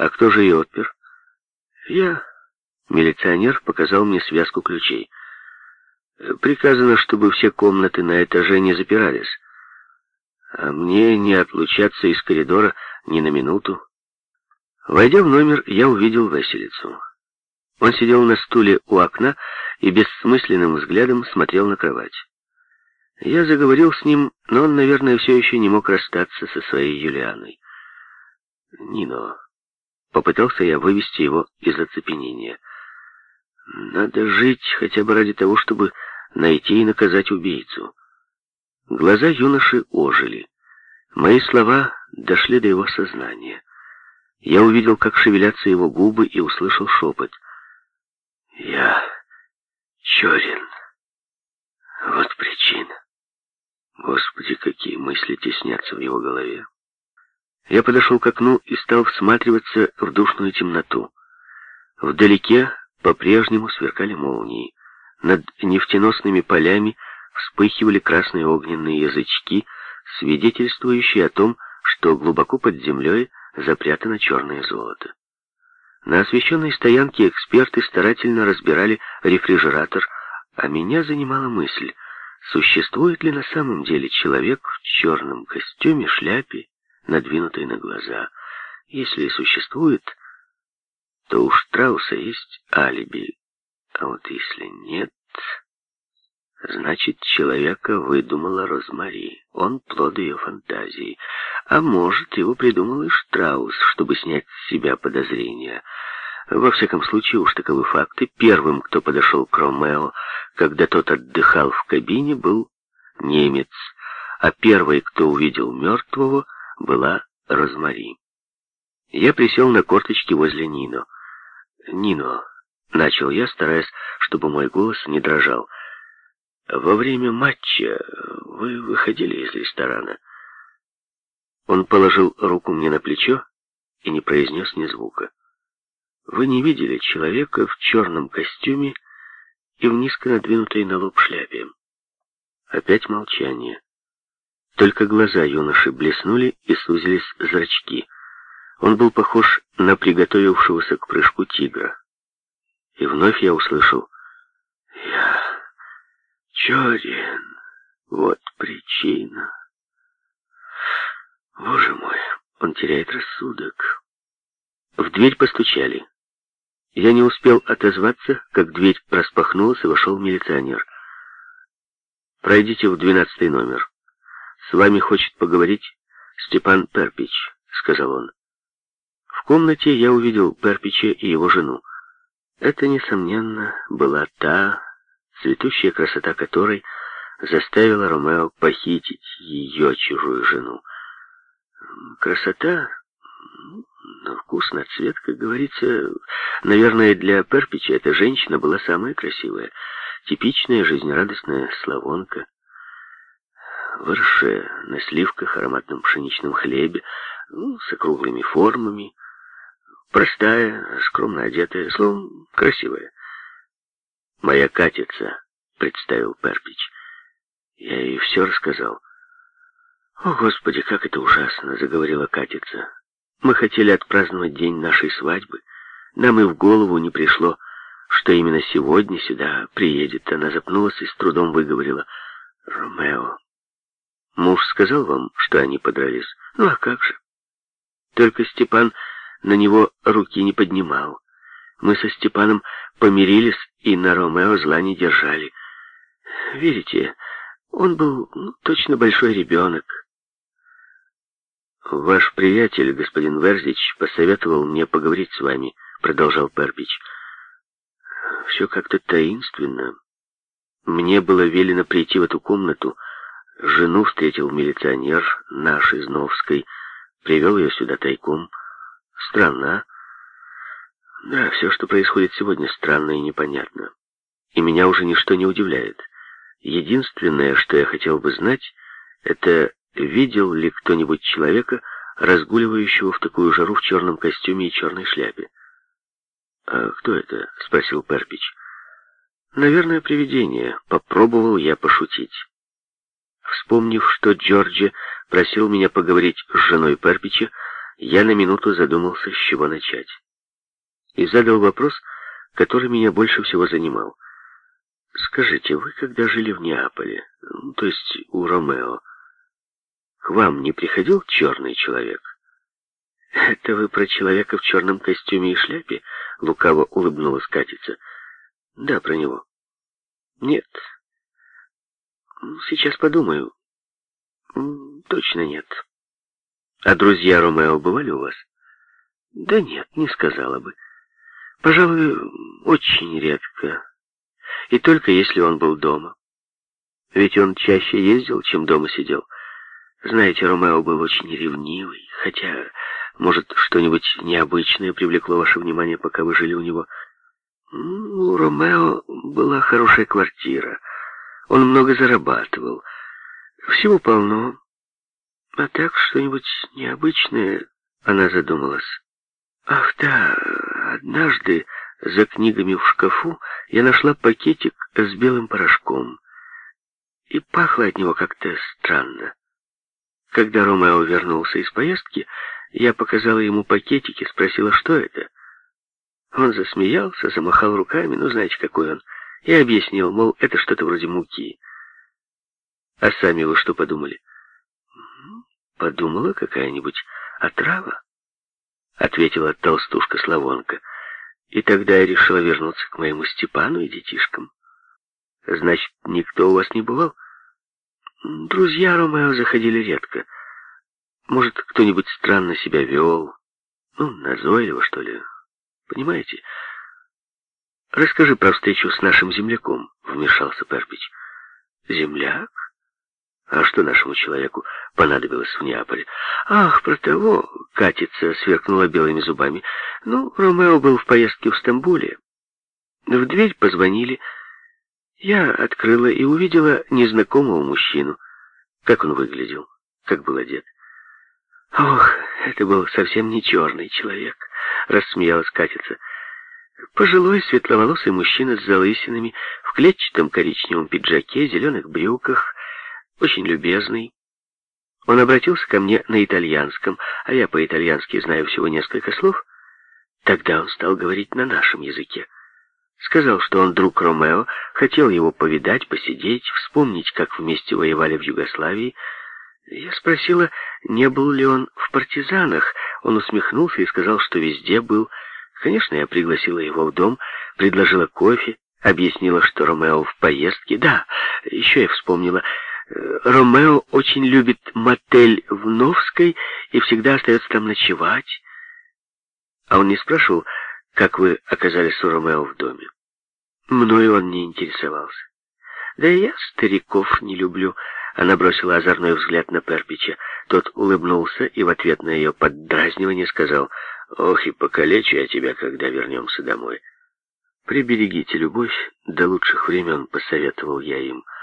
А кто же ее отпер? Я. Милиционер показал мне связку ключей. Приказано, чтобы все комнаты на этаже не запирались. А мне не отлучаться из коридора ни на минуту. Войдя в номер, я увидел Веселицу. Он сидел на стуле у окна и бессмысленным взглядом смотрел на кровать. Я заговорил с ним, но он, наверное, все еще не мог расстаться со своей Юлианой. «Нино», — попытался я вывести его из оцепенения. «Надо жить хотя бы ради того, чтобы найти и наказать убийцу». Глаза юноши ожили. Мои слова дошли до его сознания. Я увидел, как шевелятся его губы, и услышал шепот. «Я черен. Вот причина». Господи, какие мысли теснятся в его голове. Я подошел к окну и стал всматриваться в душную темноту. Вдалеке по-прежнему сверкали молнии. Над нефтеносными полями вспыхивали красные огненные язычки, свидетельствующие о том, что глубоко под землей запрятано черное золото. На освещенной стоянке эксперты старательно разбирали рефрижератор, а меня занимала мысль, Существует ли на самом деле человек в черном костюме, шляпе, надвинутой на глаза? Если и существует, то у Штрауса есть алиби. А вот если нет, значит, человека выдумала Розмари. Он плод ее фантазии. А может, его придумал и Штраус, чтобы снять с себя подозрения. Во всяком случае, уж таковы факты. Первым, кто подошел к Ромео, когда тот отдыхал в кабине, был немец, а первой, кто увидел мертвого, была Розмари. Я присел на корточки возле Нино. «Нино», — начал я, стараясь, чтобы мой голос не дрожал, — «во время матча вы выходили из ресторана?» Он положил руку мне на плечо и не произнес ни звука. Вы не видели человека в черном костюме и в низко надвинутой на лоб шляпе. Опять молчание. Только глаза юноши блеснули и сузились зрачки. Он был похож на приготовившегося к прыжку тигра. И вновь я услышал «Я черен, вот причина». Боже мой, он теряет рассудок. В дверь постучали. Я не успел отозваться, как дверь распахнулась и вошел милиционер. «Пройдите в двенадцатый номер. С вами хочет поговорить Степан Перпич», — сказал он. В комнате я увидел Перпича и его жену. Это, несомненно, была та, цветущая красота которой заставила Ромео похитить ее чужую жену. Красота но вкус на цвет, как говорится, наверное, для Перпича эта женщина была самая красивая. Типичная жизнерадостная славонка. Выросшая на сливках, ароматном пшеничном хлебе, ну, с округлыми формами. Простая, скромно одетая, словом, красивая. «Моя Катица», — представил Перпич. Я ей все рассказал. «О, Господи, как это ужасно!» — заговорила Катица. Мы хотели отпраздновать день нашей свадьбы. Нам и в голову не пришло, что именно сегодня сюда приедет. Она запнулась и с трудом выговорила. «Ромео». Муж сказал вам, что они подрались? Ну а как же? Только Степан на него руки не поднимал. Мы со Степаном помирились и на Ромео зла не держали. Верите, он был ну, точно большой ребенок. «Ваш приятель, господин Верзич, посоветовал мне поговорить с вами», — продолжал Перпич. «Все как-то таинственно. Мне было велено прийти в эту комнату. Жену встретил милиционер, наш из Новской, привел ее сюда тайком. Странно, а? Да, все, что происходит сегодня, странно и непонятно. И меня уже ничто не удивляет. Единственное, что я хотел бы знать, это видел ли кто-нибудь человека, разгуливающего в такую жару в черном костюме и черной шляпе. «А кто это?» — спросил Перпич. «Наверное, привидение. Попробовал я пошутить». Вспомнив, что Джорджи просил меня поговорить с женой Перпича, Я на минуту задумался, с чего начать. И задал вопрос, который меня больше всего занимал. «Скажите, вы когда жили в Неаполе, ну, то есть у Ромео, к вам не приходил черный человек?» «Это вы про человека в черном костюме и шляпе?» — лукаво улыбнулась Катица. «Да, про него». «Нет». «Сейчас подумаю». «Точно нет». «А друзья Ромео бывали у вас?» «Да нет, не сказала бы. Пожалуй, очень редко. И только если он был дома. Ведь он чаще ездил, чем дома сидел. Знаете, Ромео был очень ревнивый, хотя, может, что-нибудь необычное привлекло ваше внимание, пока вы жили у него. У Ромео была хорошая квартира. Он много зарабатывал. Всего полно. А так что-нибудь необычное, она задумалась. Ах да, однажды за книгами в шкафу я нашла пакетик с белым порошком. И пахло от него как-то странно. Когда Ромео вернулся из поездки, я показала ему пакетик и спросила, что это. Он засмеялся, замахал руками, ну, знаете, какой он, и объяснил, мол, это что-то вроде муки. А сами вы что подумали? Подумала, какая-нибудь отрава, ответила толстушка-славонка. И тогда я решила вернуться к моему Степану и детишкам. Значит, никто у вас не бывал? Друзья Ромео заходили редко. Может, кто-нибудь странно себя вел. Ну, назойливо, что ли. Понимаете? Расскажи про встречу с нашим земляком, вмешался Перпич. Земляк? А что нашему человеку понадобилось в Неаполе? Ах, про того, катится, сверкнула белыми зубами. Ну, Ромео был в поездке в Стамбуле. В дверь позвонили. Я открыла и увидела незнакомого мужчину. Как он выглядел, как был одет. Ох, это был совсем не черный человек, рассмеялась Катица. Пожилой светловолосый мужчина с залысинами, в клетчатом коричневом пиджаке, зеленых брюках, очень любезный. Он обратился ко мне на итальянском, а я по-итальянски знаю всего несколько слов. Тогда он стал говорить на нашем языке. Сказал, что он друг Ромео, хотел его повидать, посидеть, вспомнить, как вместе воевали в Югославии. Я спросила, не был ли он в партизанах. Он усмехнулся и сказал, что везде был. Конечно, я пригласила его в дом, предложила кофе, объяснила, что Ромео в поездке. Да, еще я вспомнила, Ромео очень любит мотель в Новской и всегда остается там ночевать. А он не спрашивал, как вы оказались у Ромео в доме. Мною он не интересовался. Да и я стариков не люблю. Она бросила озорной взгляд на Перпича. Тот улыбнулся и в ответ на ее поддразнивание сказал, «Ох, и покалечу я тебя, когда вернемся домой». «Приберегите любовь до лучших времен», — посоветовал я им, —